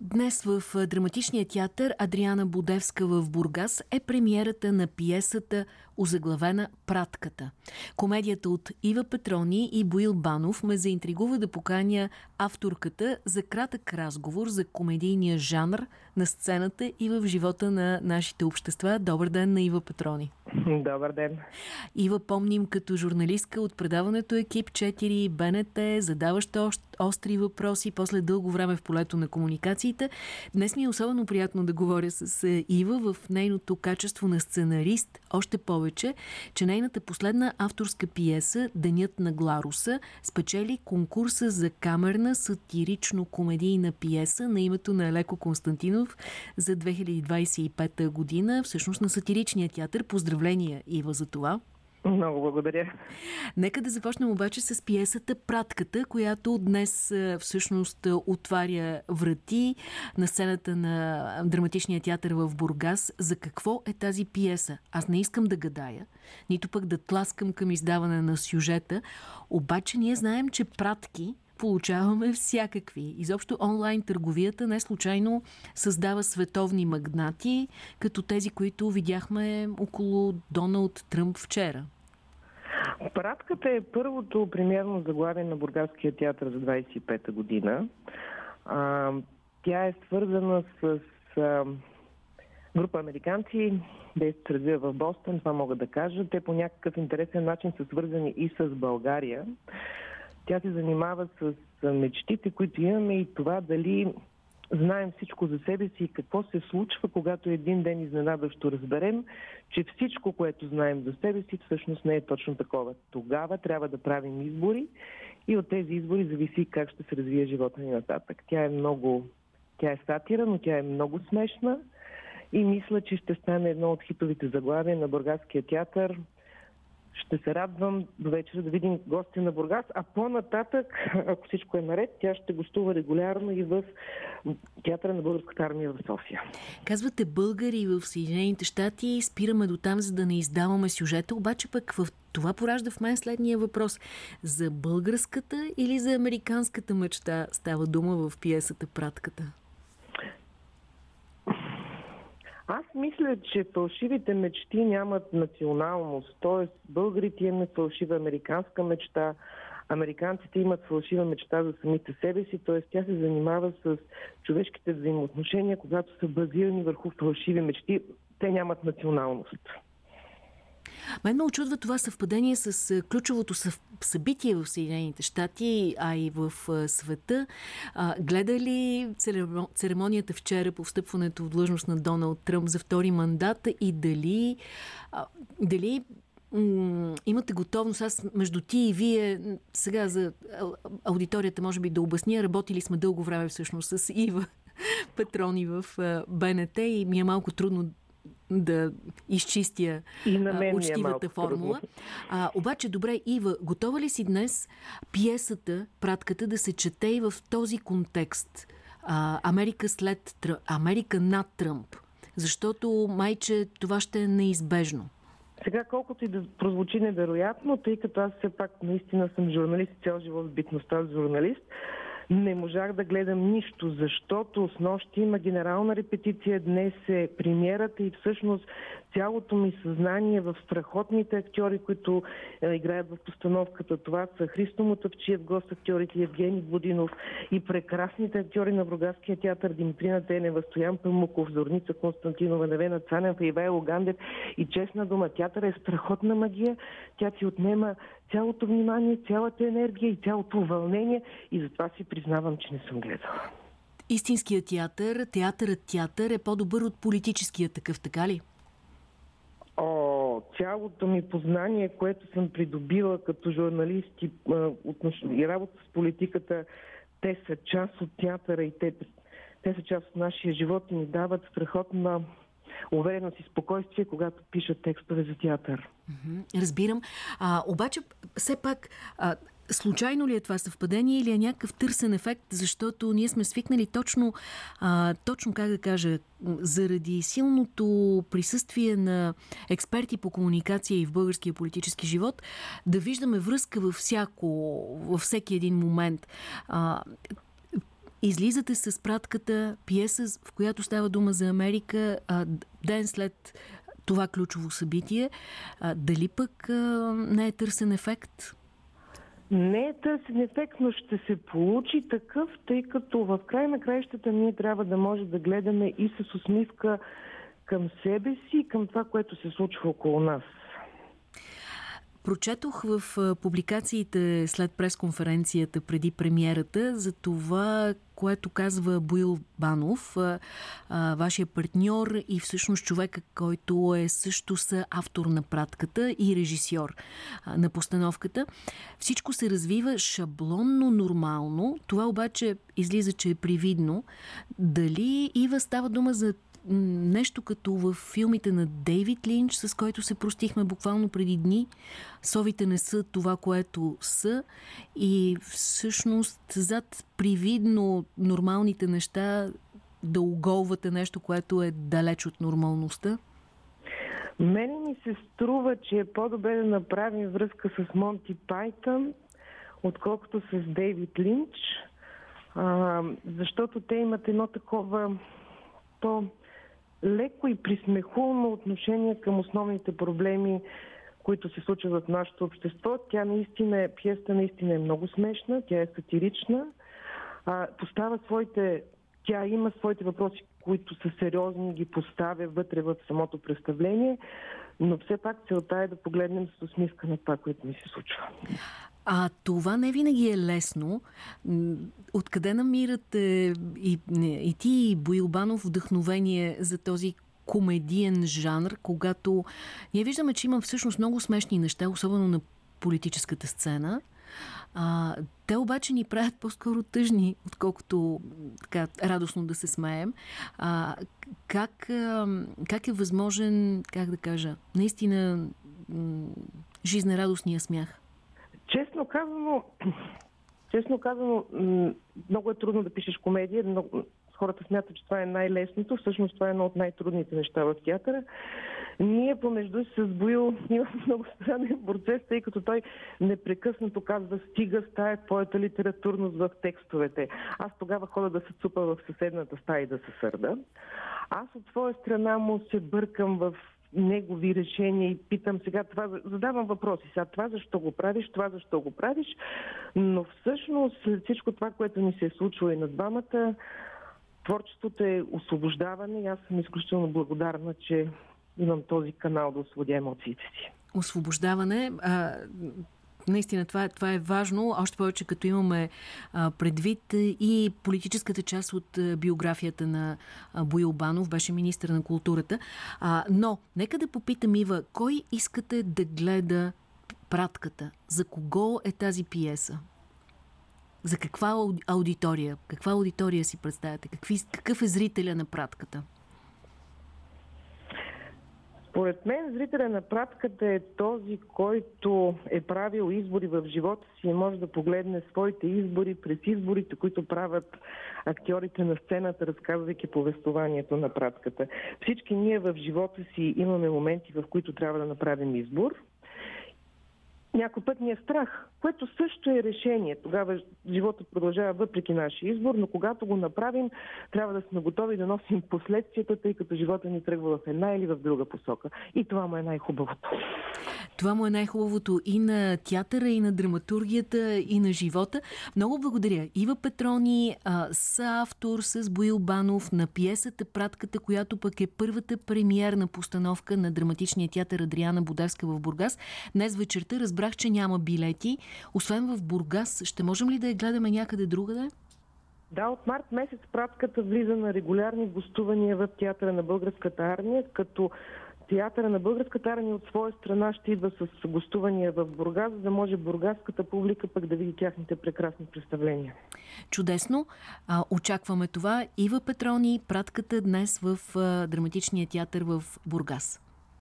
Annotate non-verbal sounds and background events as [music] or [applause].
Днес в драматичния театър Адриана Будевска в Бургас е премиерата на пиесата озаглавена Пратката. Комедията от Ива Петрони и Боил Банов ме заинтригува да поканя авторката за кратък разговор за комедийния жанр на сцената и в живота на нашите общества. Добър ден на Ива Петрони. Добър ден. Ива помним като журналистка от предаването Екип 4, БНТ, задаваща остри въпроси, после дълго време в полето на комуникациите. Днес ми е особено приятно да говоря с е, Ива в нейното качество на сценарист, още повече, че нейната последна авторска пиеса Денят на Гларуса спечели конкурса за камерна сатирично-комедийна пиеса на името на Елеко Константинов за 2025 година, всъщност на сатиричния театър. Поздравления, Ива, за това. Много благодаря. Нека да започнем обаче с пиесата Пратката, която днес всъщност отваря врати на сцената на драматичния театър в Бургас. За какво е тази пиеса? Аз не искам да гадая, нито пък да тласкам към издаване на сюжета, обаче ние знаем, че пратки получаваме всякакви. Изобщо онлайн търговията не случайно създава световни магнати, като тези, които видяхме около Доналд Тръмп вчера. Пратката е първото премиерно заглавие на Бургаския театър за 25-та година. А, тя е свързана с а, група американци, действат развива в Бостон, това мога да кажа. Те по някакъв интересен начин са свързани и с България. Тя се занимава с мечтите, които имаме и това дали знаем всичко за себе си и какво се случва, когато един ден изненадващо разберем, че всичко, което знаем за себе си, всъщност не е точно такова. Тогава трябва да правим избори и от тези избори зависи как ще се развие живота ни нататък. Тя е много... Тя е сатира, но тя е много смешна и мисля, че ще стане едно от хитовите заглавия на Бургаския театър ще се радвам до вечера да видим гости на Бургас, а по-нататък, ако всичко е наред, тя ще гостува регулярно и в театъра на Българската армия в София. Казвате българи в Съединените щати, спираме до там, за да не издаваме сюжета, обаче пък в това поражда в мен следния въпрос. За българската или за американската мечта става дума в пиесата Пратката? Аз мисля, че фалшивите мечти нямат националност. Тоест, българите имат фалшива американска мечта, американците имат фалшива мечта за самите себе си, т.е. тя се занимава с човешките взаимоотношения, когато са базирани върху фалшиви мечти. Те нямат националност. Мен ме очудва това съвпадение с ключовото събитие в Съединените щати, а и в света. А, гледа церемонията вчера по встъпването в длъжност на Доналд Тръмп за втори мандат и дали, а, дали имате готовност, аз между ти и вие, сега за аудиторията може би да обясня, работили сме дълго време всъщност с Ива [laughs] Патрони в БНТ и ми е малко трудно да изчистя и на мен е учтивата е формула. А, обаче, добре, Ива, готова ли си днес пиесата, пратката, да се чете и в този контекст? А, Америка след Америка над Тръмп. Защото майче това ще е неизбежно. Сега, колкото и да прозвучи невероятно, тъй като аз все пак наистина съм журналист, цял живот в битността с журналист, не можах да гледам нищо, защото с нощи има генерална репетиция, днес е премиерата и всъщност цялото ми съзнание в страхотните актьори, които е, играят в постановката. Това са Христо Мутавчиев, гост актьорите Евгений Будинов и прекрасните актьори на Бругаския театър Димитрина Тенева, Стоян Памуков, Зорница Константинова, Невена Цанев, Ивайло Гандев и честна дума, театър е страхотна магия. Тя ти отнема цялото внимание, цялата енергия и цялото вълнение и затова си признавам, че не съм гледала. Истинският театър, театърът театър е по-добър от политическия такъв, така ли? О, цялото ми познание, което съм придобила като журналист и, и работа с политиката, те са част от театъра и те, те са част от нашия живот и ни дават страхотна увереност и спокойствие, когато пишат текстове за театър. Разбирам. А, обаче, все пак, а, Случайно ли е това съвпадение или е някакъв търсен ефект, защото ние сме свикнали точно, а, точно как да кажа, заради силното присъствие на експерти по комуникация и в българския политически живот, да виждаме връзка във, всяко, във всеки един момент. А, излизате с пратката пиеса, в която става дума за Америка, а, ден след това ключово събитие. А, дали пък а, не е търсен ефект? Не е търсен ефект, но ще се получи такъв, тъй като в край на краищата ние трябва да може да гледаме и с усмивка към себе си и към това, което се случва около нас. Прочетох в публикациите след пресконференцията преди премиерата за това, което казва Боил Банов, вашия партньор и всъщност човека, който е също са автор на пратката и режисьор на постановката. Всичко се развива шаблонно, нормално. Това обаче излиза, че е привидно. Дали Ива става дума за нещо като в филмите на Дейвид Линч, с който се простихме буквално преди дни. Совите не са това, което са и всъщност зад привидно нормалните неща да оголвате нещо, което е далеч от нормалността? Мене ми се струва, че е по-добре да направим връзка с Монти Пайтън, отколкото с Дейвид Линч, а, защото те имат едно такова по леко и присмехулно отношение към основните проблеми, които се случват в нашето общество. Тя наистина е, пиеста наистина е много смешна, тя е сатирична, а, поставя своите, тя има своите въпроси, които са сериозни, ги поставя вътре в самото представление, но все пак целта е да погледнем с усмивка на това, което ни се случва. А това не винаги е лесно. Откъде намирате и, и ти, и Боилбанов вдъхновение за този комедиен жанр, когато ние виждаме, че има всъщност много смешни неща, особено на политическата сцена. А, те обаче ни правят по-скоро тъжни, отколкото така, радостно да се смеем. А, как, как е възможен, как да кажа, наистина жизнерадостния смях? Честно казано, [clears throat] честно казано, много е трудно да пишеш комедия. Много, хората смятат, че това е най-лесното. Всъщност това е едно от най-трудните неща в театъра. Ние помежду си с Боил [laughs] имаме много странен процес, тъй като той непрекъснато казва стига стая твоята литературност в текстовете. Аз тогава хода да се цупа в съседната стая и да се сърда. Аз от своя страна му се бъркам в негови решения и питам сега това, задавам въпроси. Сега това защо го правиш, това защо го правиш, но всъщност след всичко това, което ни се е случило и на двамата, творчеството е освобождаване и аз съм изключително благодарна, че имам този канал да освободя емоциите си. Освобождаване. А, наистина това, е, това е важно, още повече като имаме а, предвид и политическата част от а, биографията на а, Боил Банов, беше министър на културата. А, но, нека да попитам Ива, кой искате да гледа пратката? За кого е тази пиеса? За каква аудитория? Каква аудитория си представяте? Какви, какъв е зрителя на пратката? Според мен зрителя на пратката е този, който е правил избори в живота си и може да погледне своите избори през изборите, които правят актьорите на сцената, разказвайки повествованието на пратката. Всички ние в живота си имаме моменти, в които трябва да направим избор – някой път ни е страх, което също е решение. Тогава живота продължава въпреки нашия избор, но когато го направим, трябва да сме готови да носим последствията, тъй като живота ни тръгва в една или в друга посока. И това му е най-хубавото. Това му е най-хубавото и на театъра, и на драматургията, и на живота. Много благодаря. Ива Петрони, с автор с Боил Банов на пиесата Пратката, която пък е първата премиерна постановка на драматичния театър Адриана Бударска в Бургас. Днес вечерта разбрах, че няма билети. Освен в Бургас, ще можем ли да я гледаме някъде другаде? Да, от март месец пратката влиза на регулярни гостувания в театъра на Българската армия, като театъра на Българската армия от своя страна ще идва с гостувания в Бургас, за да може бургаската публика пък да види тяхните прекрасни представления. Чудесно. А, очакваме това. Ива Петрони, пратката днес в а, драматичния театър в Бургас.